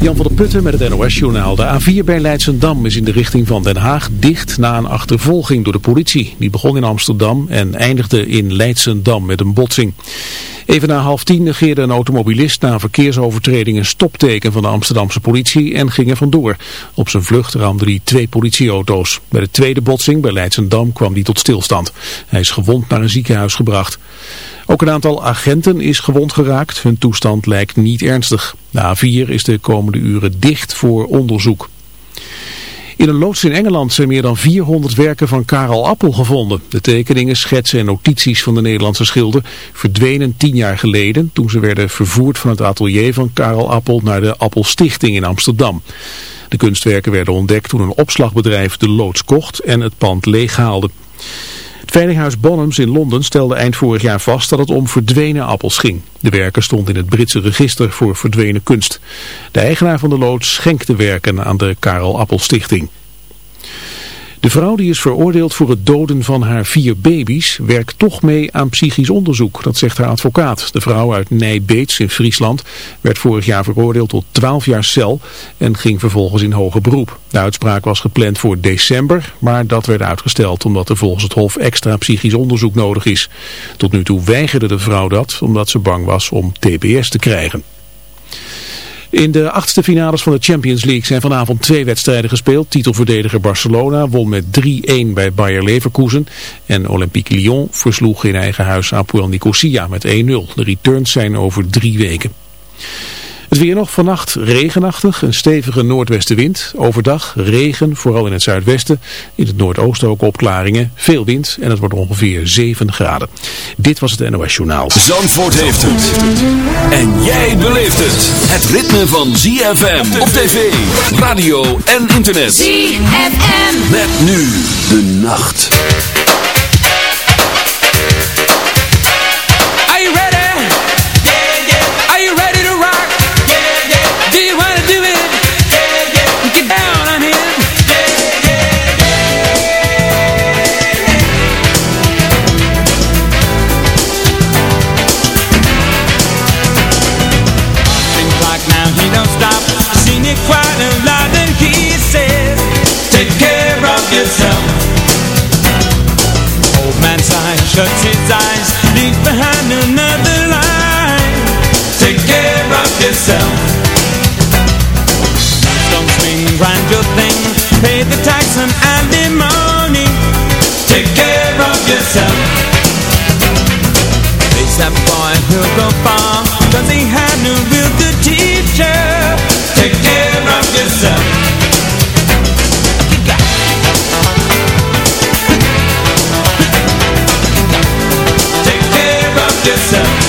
Jan van der Putten met het NOS-journaal. De A4 bij Leidsendam is in de richting van Den Haag dicht na een achtervolging door de politie. Die begon in Amsterdam en eindigde in Leidsendam met een botsing. Even na half tien negeerde een automobilist na een verkeersovertreding een stopteken van de Amsterdamse politie en ging er vandoor. Op zijn vlucht ramde hij twee politieauto's. Bij de tweede botsing bij Leidsendam kwam hij tot stilstand. Hij is gewond naar een ziekenhuis gebracht. Ook een aantal agenten is gewond geraakt. Hun toestand lijkt niet ernstig. De A4 is de komende uren dicht voor onderzoek. In een loods in Engeland zijn meer dan 400 werken van Karel Appel gevonden. De tekeningen, schetsen en notities van de Nederlandse schilder verdwenen tien jaar geleden... toen ze werden vervoerd van het atelier van Karel Appel naar de Appel Stichting in Amsterdam. De kunstwerken werden ontdekt toen een opslagbedrijf de loods kocht en het pand leeghaalde. Veilinghuis Bonhams in Londen stelde eind vorig jaar vast dat het om verdwenen appels ging. De werken stond in het Britse register voor verdwenen kunst. De eigenaar van de loods schenkte werken aan de Karel Appel Stichting. De vrouw die is veroordeeld voor het doden van haar vier baby's werkt toch mee aan psychisch onderzoek, dat zegt haar advocaat. De vrouw uit Nijbeets in Friesland werd vorig jaar veroordeeld tot 12 jaar cel en ging vervolgens in hoger beroep. De uitspraak was gepland voor december, maar dat werd uitgesteld omdat er volgens het Hof extra psychisch onderzoek nodig is. Tot nu toe weigerde de vrouw dat omdat ze bang was om TBS te krijgen. In de achtste finales van de Champions League zijn vanavond twee wedstrijden gespeeld. Titelverdediger Barcelona won met 3-1 bij Bayer Leverkusen. En Olympique Lyon versloeg in eigen huis Apoel Nicosia met 1-0. De returns zijn over drie weken. Het weer nog vannacht regenachtig, een stevige noordwestenwind. Overdag regen, vooral in het zuidwesten. In het noordoosten ook opklaringen, veel wind en het wordt ongeveer 7 graden. Dit was het NOS Journaal. Zandvoort heeft het. En jij beleeft het. Het ritme van ZFM op tv, radio en internet. ZFM. Met nu de nacht. Shuts his eyes, leaves behind another line. Take care of yourself. Don't swing, grind your thing, pay the tax and alimony. Take care of yourself. Face that boy, he'll go far, yourself.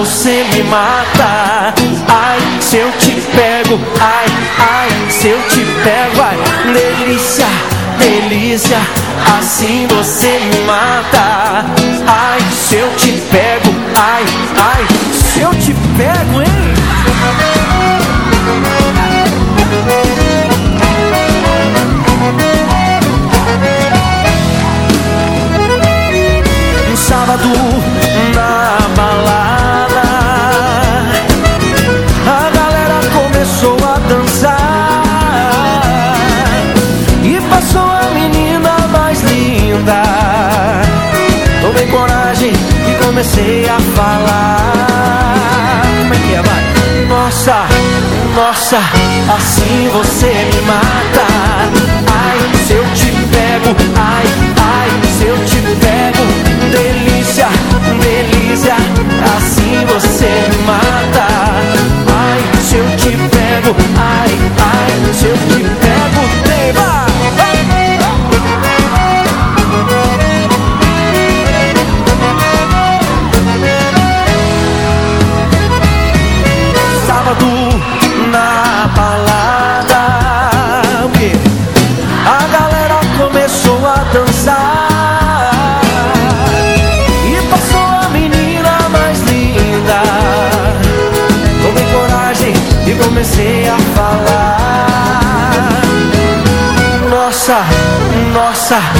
Você me mata. 사.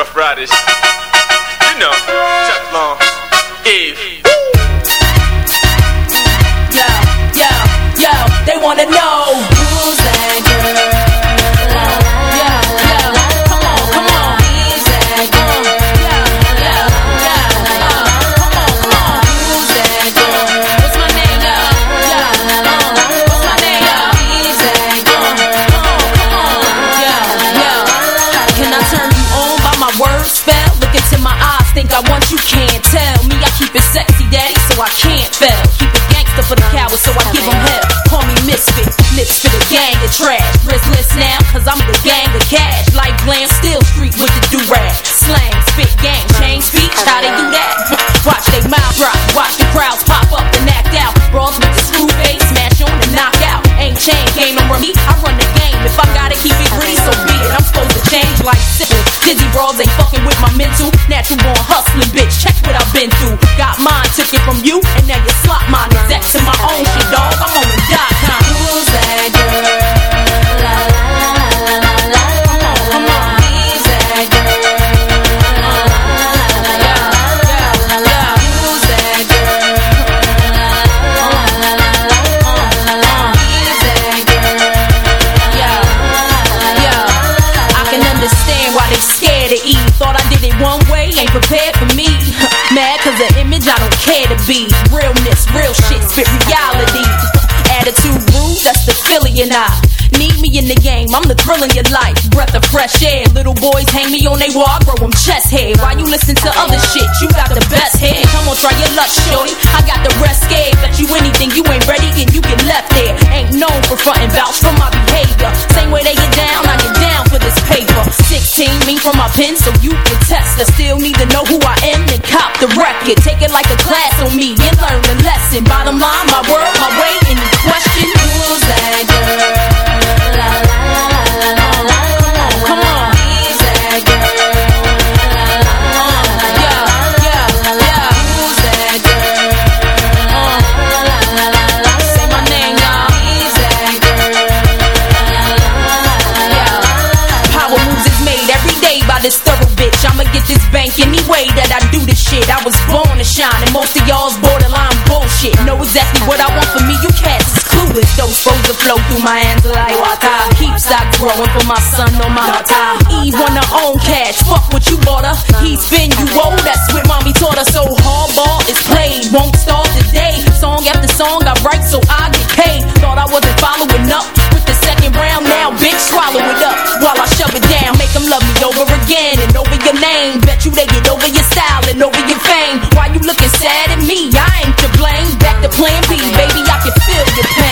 Rough Riders. You know, Long, Eve. Yo, yo, yo, they wanna know who's that girl? I can't fail. Keep it gangster for the cowards, so I give them hell. Call me misfit, lips for the gang of trash. Riskless now, cause I'm supposed like simple. Dizzy brawls ain't fucking with my mental. Natural born hustling, bitch. Check what I've been through. Got mine, took it from you, and now you slot mine. Exact to my own shit, dog. I'm on the dot com. Who's that girl? Care to be. Realness, real shit, spit reality. Attitude rude, that's the Philly and I. Need me in the game, I'm the thrill in your life. Breath of fresh air. Little boys hang me on they wall, I grow them chest hair. Why you listen to other shit? You got the best hair. Come on, try your luck, shorty. I got the rest scared. Bet you anything, you ain't ready and you get left there. Ain't known for frontin' vouch for my behavior. Same way they get down, I get down for this paper. 16, me from my pen, so you the. Take it like a class on me and learn the lesson. Bottom line, my word, shine, and most of y'all's borderline bullshit. Know exactly what I want for me, you cats is clueless. Those flows that flow through my hands like water. Keep stock growing for my son on my daughter. Eve want her own cash, fuck what you bought her. He's been you old, that's what mommy taught her. So hardball is played, won't start today. Song after song I write so I get paid. Thought I wasn't following up with the second round, now bitch swallow it up while I shove it down. Make them love me over again and over your name. Bet you they get over your style and over your fame. Looking sad at me? I ain't to blame. Back to plan B, baby, I can feel your pain.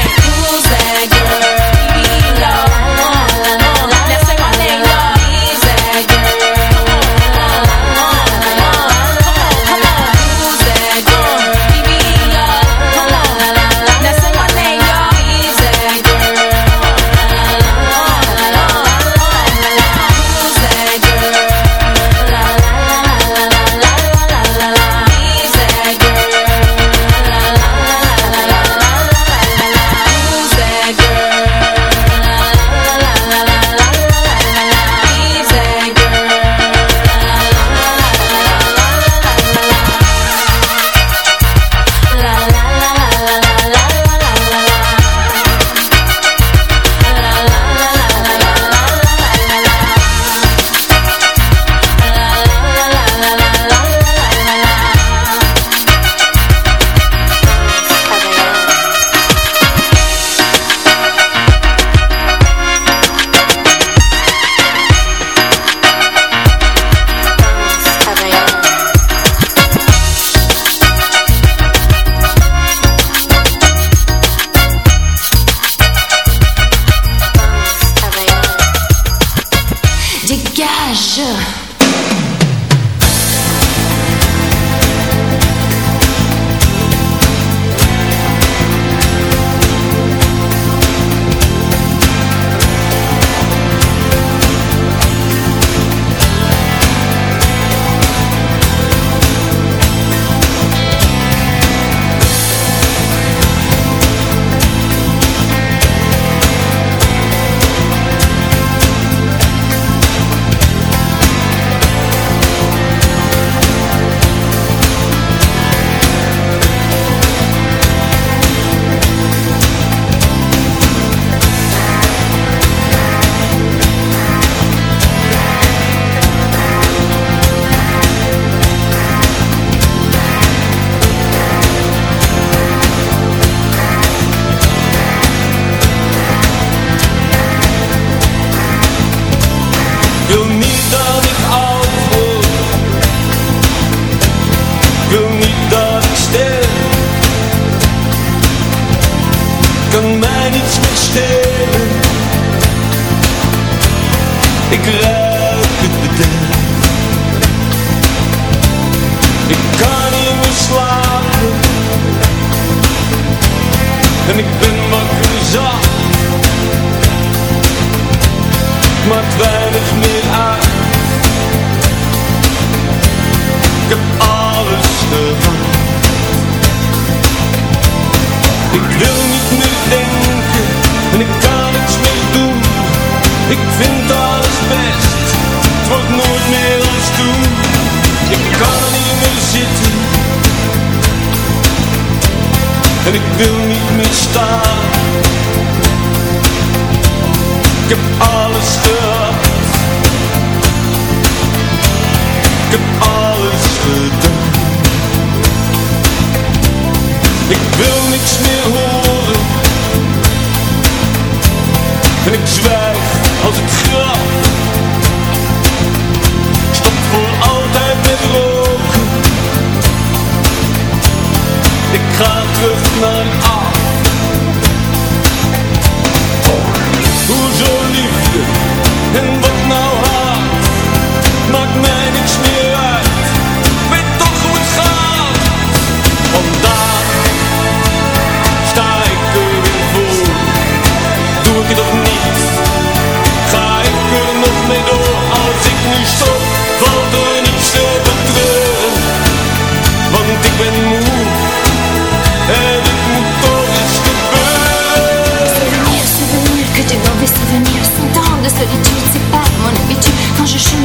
mij niets meer schelen. Ik rijd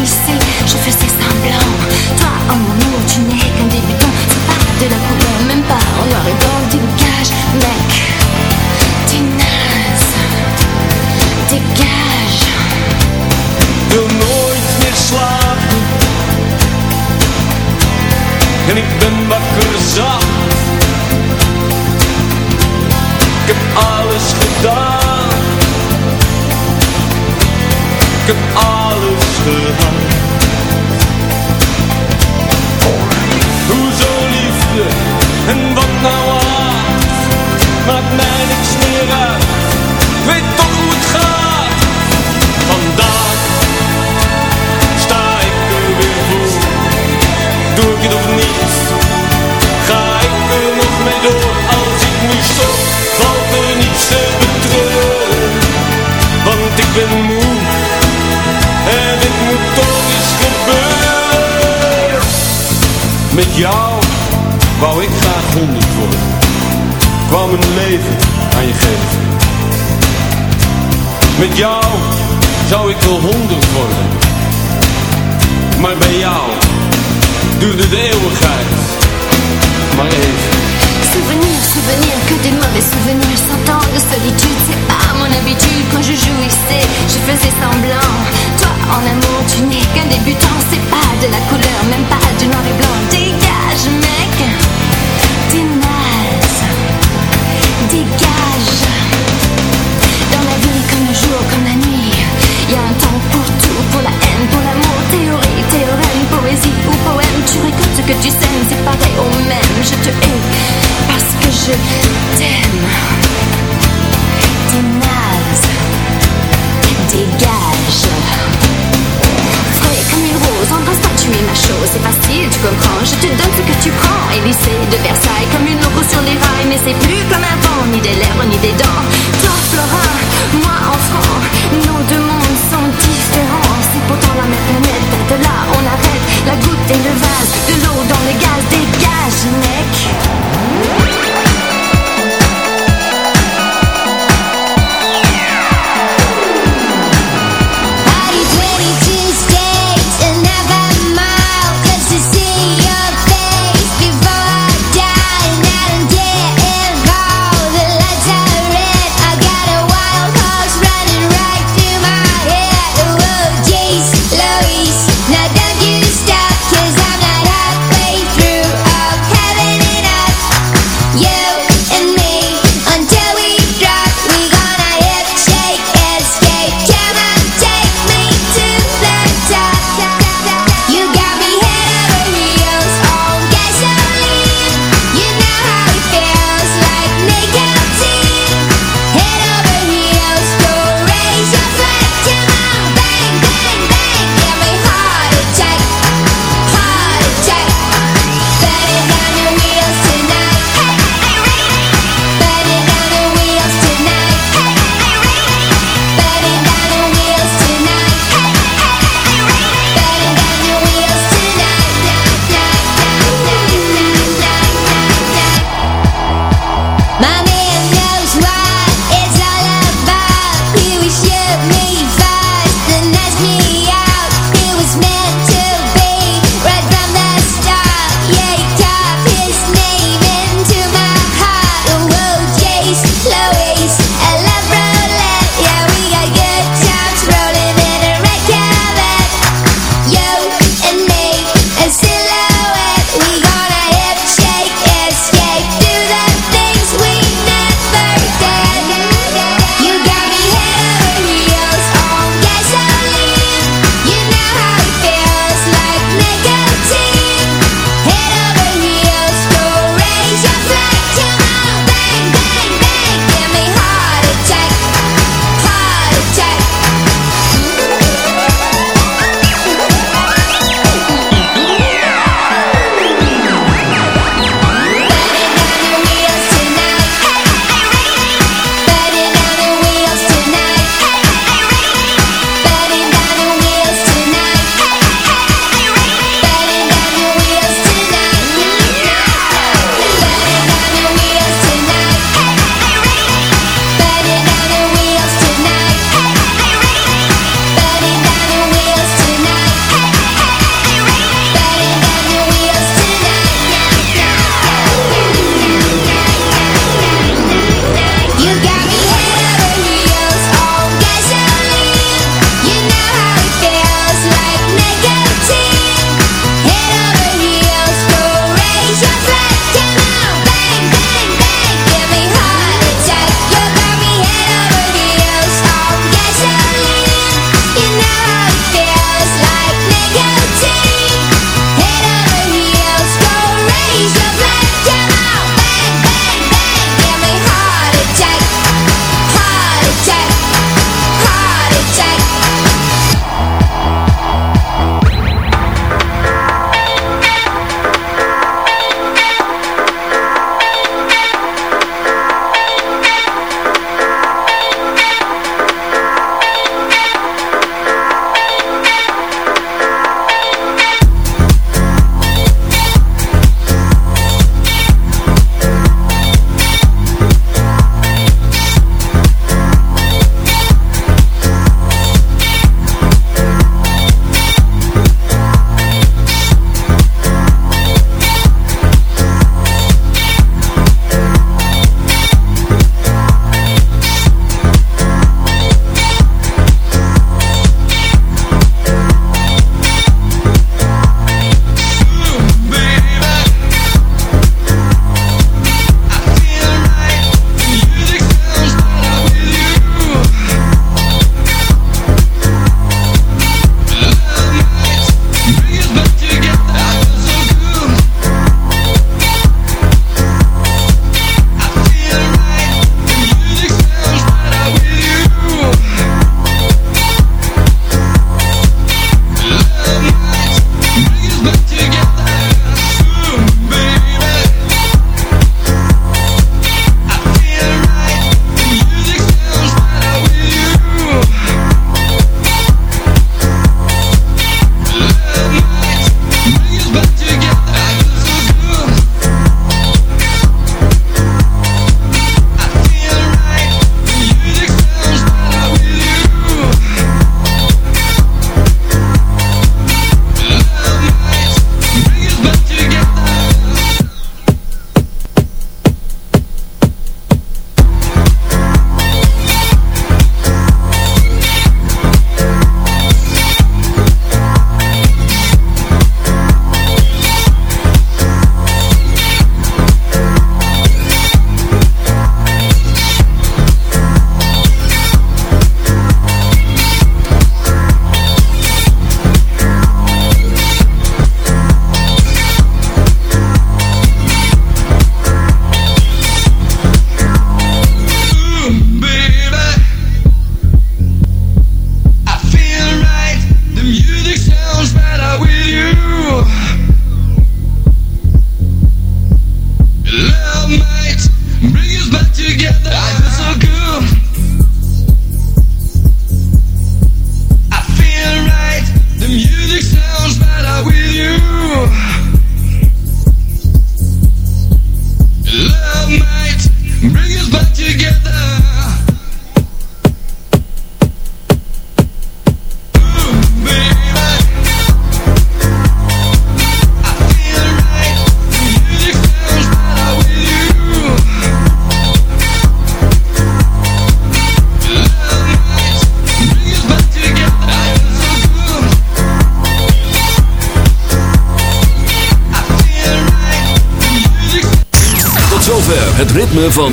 lycée, je faisais ça. T'aimes, t'aimes, dégage. Froid comme une rose, enfin ça tu es ma chose. C'est facile, tu comprends, je te donne ce que tu prends. Et l'ICE de Versailles, comme une loupe sur les vailles, mais c'est plus comme un vent, ni des lèvres, ni des dents. Dans Florin, moi en nos deux mondes sont différents. C'est pourtant la même planète. De là, on arrête la goutte et le vase. De l'eau dans le gaz, dégage, mec.